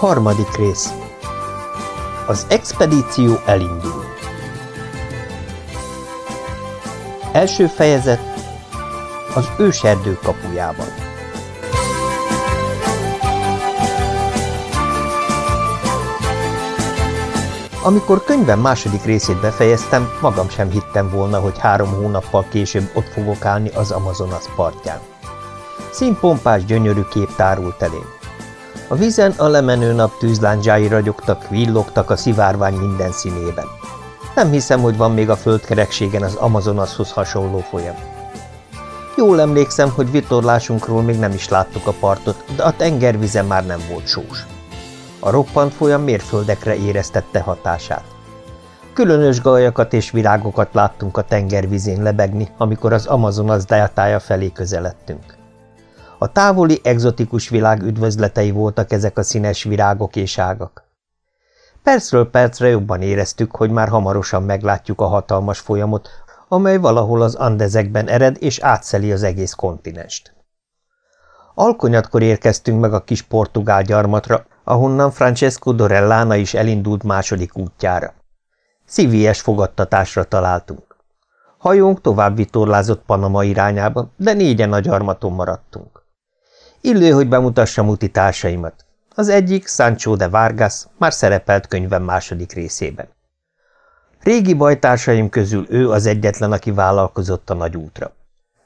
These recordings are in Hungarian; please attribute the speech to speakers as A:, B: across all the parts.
A: Harmadik rész Az expedíció elindul Első fejezet Az őserdő kapujában Amikor könyvem második részét befejeztem, magam sem hittem volna, hogy három hónappal később ott fogok állni az Amazonas partján. Színpompás, gyönyörű kép tárult elém. A vízen a lemenő nap tűzlándzsái ragyogtak, villogtak a szivárvány minden színében. Nem hiszem, hogy van még a földkerekségen az Amazonashoz hasonló folyam. Jól emlékszem, hogy vitorlásunkról még nem is láttuk a partot, de a tengervize már nem volt sós. A roppant folyam mérföldekre éreztette hatását. Különös gajakat és virágokat láttunk a tengervizén lebegni, amikor az Amazonas deltája felé közeledtünk. A távoli, egzotikus világ üdvözletei voltak ezek a színes virágok és ágak. Percről percre jobban éreztük, hogy már hamarosan meglátjuk a hatalmas folyamot, amely valahol az Andezekben ered és átszeli az egész kontinenst. Alkonyatkor érkeztünk meg a kis portugál gyarmatra, ahonnan Francesco Dorellana is elindult második útjára. Szívies fogadtatásra találtunk. Hajónk tovább vitorlázott Panama irányába, de négyen a gyarmaton maradtunk. Illő, hogy bemutassam úti társaimat. Az egyik, Sancho de Vargas, már szerepelt könyvem második részében. Régi bajtársaim közül ő az egyetlen, aki vállalkozott a nagy útra.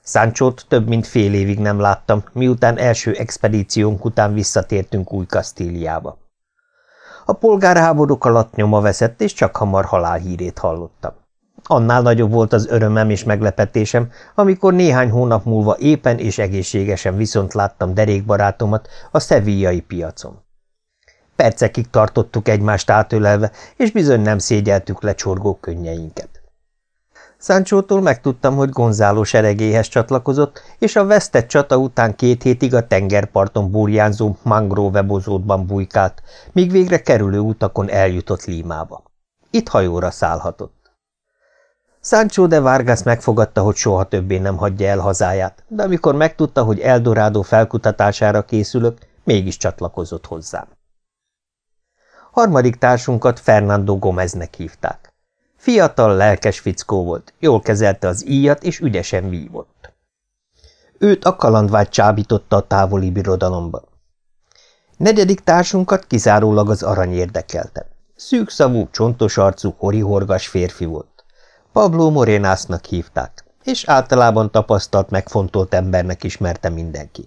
A: Sanchót több mint fél évig nem láttam, miután első expedíciónk után visszatértünk új Kasztíliába. A polgárháborúk alatt nyoma veszett, és csak hamar halálhírét hallottam. Annál nagyobb volt az örömem és meglepetésem, amikor néhány hónap múlva éppen és egészségesen viszont láttam derékbarátomat a szevillai piacon. Percekig tartottuk egymást átölelve, és bizony nem szégyeltük le csorgó könnyeinket. Száncsótól megtudtam, hogy Gonzáló seregéhez csatlakozott, és a vesztett csata után két hétig a tengerparton burjánzó mangrove bozótban bujkált, míg végre kerülő utakon eljutott Límába. Itt hajóra szállhatott. Sancho de Vargas megfogadta, hogy soha többé nem hagyja el hazáját, de amikor megtudta, hogy Eldorado felkutatására készülök, mégis csatlakozott hozzám. Harmadik társunkat Fernando Gomeznek hívták. Fiatal, lelkes fickó volt, jól kezelte az íjat és ügyesen vívott. Őt a kalandvágy csábította a távoli birodalomba. Negyedik társunkat kizárólag az arany érdekelte. Szűkszavú, csontos arcú, horihorgas férfi volt. Pablo Morénásznak hívták, és általában tapasztalt, megfontolt embernek ismerte mindenki.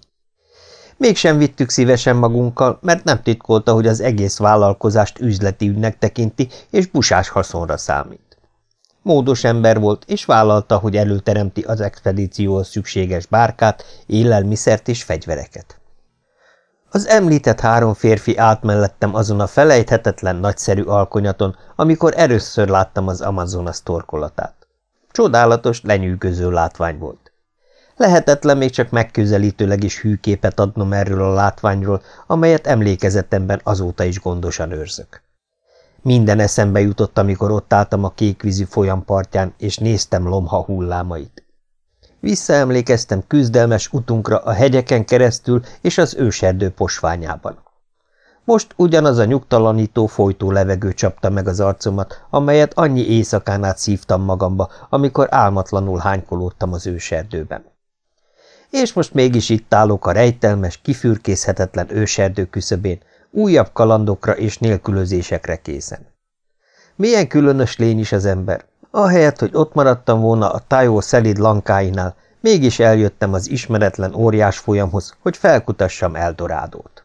A: Mégsem vittük szívesen magunkkal, mert nem titkolta, hogy az egész vállalkozást üzleti ügynek tekinti, és busás haszonra számít. Módos ember volt, és vállalta, hogy előteremti az expedícióhoz szükséges bárkát, élelmiszert és fegyvereket. Az említett három férfi állt mellettem azon a felejthetetlen nagyszerű alkonyaton, amikor először láttam az Amazonas torkolatát. Csodálatos, lenyűgöző látvány volt. Lehetetlen még csak megközelítőleg is hűképet adnom erről a látványról, amelyet emlékezetemben azóta is gondosan őrzök. Minden eszembe jutott, amikor ott álltam a kékvízű folyampartján, és néztem lomha hullámait. Visszaemlékeztem küzdelmes utunkra a hegyeken keresztül és az őserdő posványában. Most ugyanaz a nyugtalanító, folytó levegő csapta meg az arcomat, amelyet annyi éjszakán át szívtam magamba, amikor álmatlanul hánykolódtam az őserdőben. És most mégis itt állok a rejtelmes, kifürkészhetetlen őserdő küszöbén, újabb kalandokra és nélkülözésekre készen. Milyen különös lény is az ember, Ahelyett, hogy ott maradtam volna a tájó szelid lankáinál, mégis eljöttem az ismeretlen óriás folyamhoz, hogy felkutassam Eldorádót.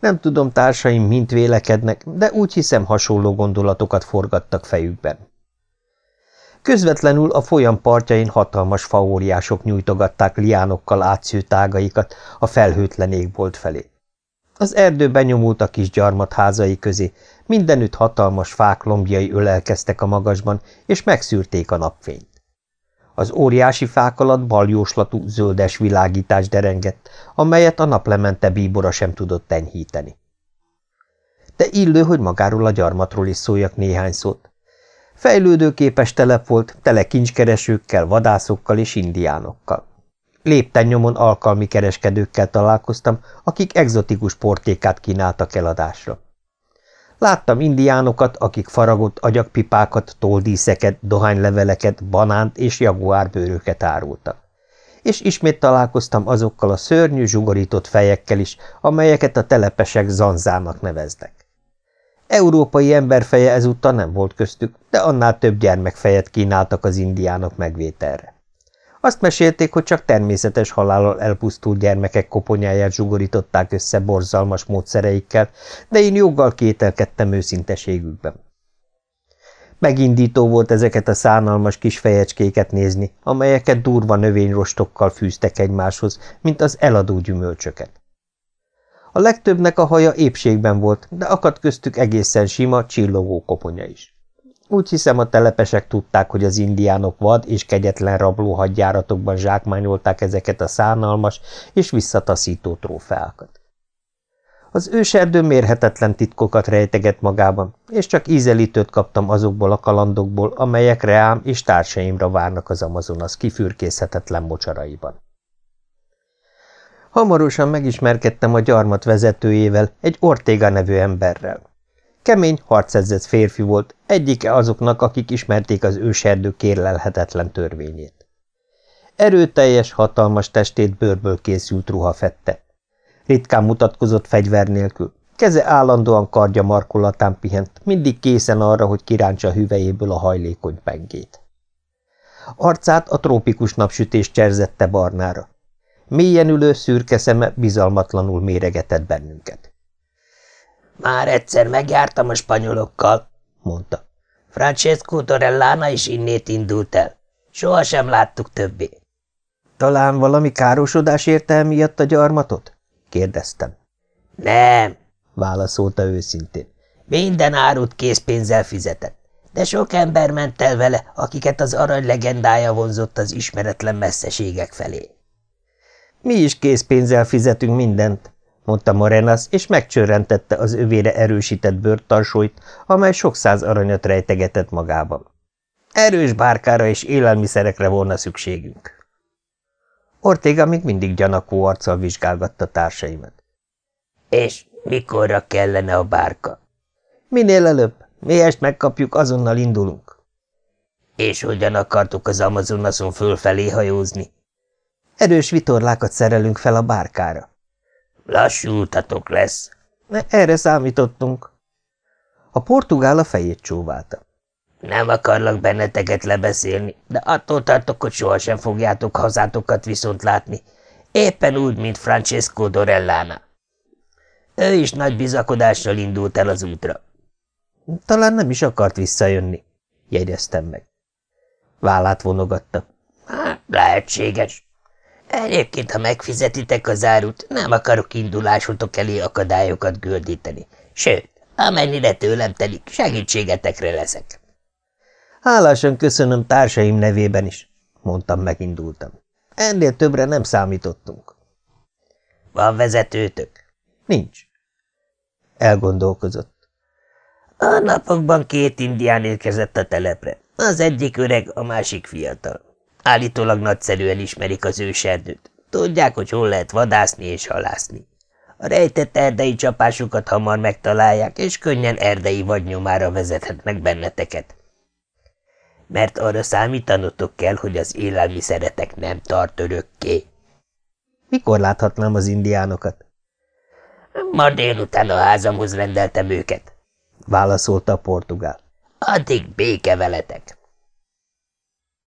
A: Nem tudom, társaim mint vélekednek, de úgy hiszem hasonló gondolatokat forgattak fejükben. Közvetlenül a folyam partjain hatalmas faóriások nyújtogatták liánokkal átszűrt tágaikat a felhőtlen égbolt felé. Az erdő benyomult a kis gyarmat házai közé, mindenütt hatalmas fák lombjai ölelkeztek a magasban, és megszűrték a napfényt. Az óriási fák alatt baljóslatú, zöldes világítás derengett, amelyet a naplemente bíbora sem tudott enyhíteni. De illő, hogy magáról a gyarmatról is szóljak néhány szót. Fejlődőképes telep volt, tele kincskeresőkkel, vadászokkal és indiánokkal. Lépten nyomon alkalmi kereskedőkkel találkoztam, akik egzotikus portékát kínáltak eladásra. Láttam indiánokat, akik faragott agyagpipákat, toldíszeket, dohányleveleket, banánt és jaguárbőröket árultak. És ismét találkoztam azokkal a szörnyű, zsugorított fejekkel is, amelyeket a telepesek zanzának neveznek. Európai emberfeje ezúttal nem volt köztük, de annál több gyermekfejet kínáltak az indiánok megvételre. Azt mesélték, hogy csak természetes halállal elpusztult gyermekek koponyáját zsugorították össze borzalmas módszereikkel, de én joggal kételkedtem őszinteségükben. Megindító volt ezeket a szánalmas kis fejecskéket nézni, amelyeket durva növényrostokkal fűztek egymáshoz, mint az eladó gyümölcsöket. A legtöbbnek a haja épségben volt, de akadt köztük egészen sima, csillogó koponya is. Úgy hiszem, a telepesek tudták, hogy az indiánok vad és kegyetlen rabló hadjáratokban zsákmányolták ezeket a szánalmas és visszataszító trófeákat. Az őserdő mérhetetlen titkokat rejteget magában, és csak ízelítőt kaptam azokból a kalandokból, amelyek reám és társaimra várnak az Amazonas kifürkészhetetlen mocsaraiban. Hamarosan megismerkedtem a gyarmat vezetőjével, egy Ortega nevű emberrel. Kemény, harcedzett férfi volt, egyike azoknak, akik ismerték az őserdő kérlelhetetlen törvényét. Erőteljes, hatalmas testét bőrből készült ruha fette. Ritkán mutatkozott fegyver nélkül, keze állandóan kardja markolatán pihent, mindig készen arra, hogy kirántsa hüvejéből a hajlékony pengét. Arcát a trópikus napsütés cserzette barnára. Mélyen ülő szürke szeme bizalmatlanul méregetett bennünket.
B: Már egyszer megjártam a spanyolokkal, mondta. Francesco Torellana is innét indult el. Soha sem láttuk többé.
A: Talán valami károsodás érte el miatt a gyarmatot? kérdeztem.
B: Nem,
A: válaszolta őszintén.
B: Minden árut készpénzzel fizetett, de sok ember ment el vele, akiket az arany legendája vonzott az ismeretlen messzeségek felé.
A: Mi is készpénzzel fizetünk mindent, mondta Morenas, és megcsörrentette az övére erősített bőrtarsóit, amely sok száz aranyat rejtegetett magában. Erős bárkára és élelmiszerekre volna szükségünk. Ortega még mindig gyanakó arccal vizsgálgatta társaimat.
B: És mikorra kellene a bárka?
A: Minél előbb. Miért megkapjuk, azonnal indulunk.
B: És hogyan akartuk az Amazonason fölfelé hajózni?
A: Erős vitorlákat szerelünk fel a bárkára.
B: Lassú utatok lesz.
A: Erre számítottunk. A portugál a fejét csóválta.
B: Nem akarlak benneteket lebeszélni, de attól tartok, hogy sohasem fogjátok hazátokat viszont látni. Éppen úgy, mint Francesco Dorellana. Ő is nagy bizakodással indult el az útra.
A: Talán nem is akart visszajönni, jegyeztem meg. Vállát vonogatta.
B: Hát, lehetséges. Egyébként, ha megfizetitek az árut, nem akarok indulásotok elé akadályokat gördíteni. Sőt, amennyire tőlem telik, segítségetekre leszek.
A: Hálásan köszönöm társaim nevében is, mondtam, megindultam. Ennél többre nem számítottunk.
B: Van vezetőtök?
A: Nincs. Elgondolkozott.
B: A napokban két indián érkezett a telepre. Az egyik öreg, a másik fiatal. Állítólag nagyszerűen ismerik az őserdőt. Tudják, hogy hol lehet vadászni és halászni. A rejtett erdei csapásukat hamar megtalálják, és könnyen erdei vadnyomára vezethetnek benneteket. Mert arra számítanotok kell, hogy az élelmiszeretek nem tart örökké.
A: Mikor láthatnám az indiánokat?
B: Ma délután a házamhoz rendeltem őket,
A: válaszolta a portugál.
B: Addig béke veletek.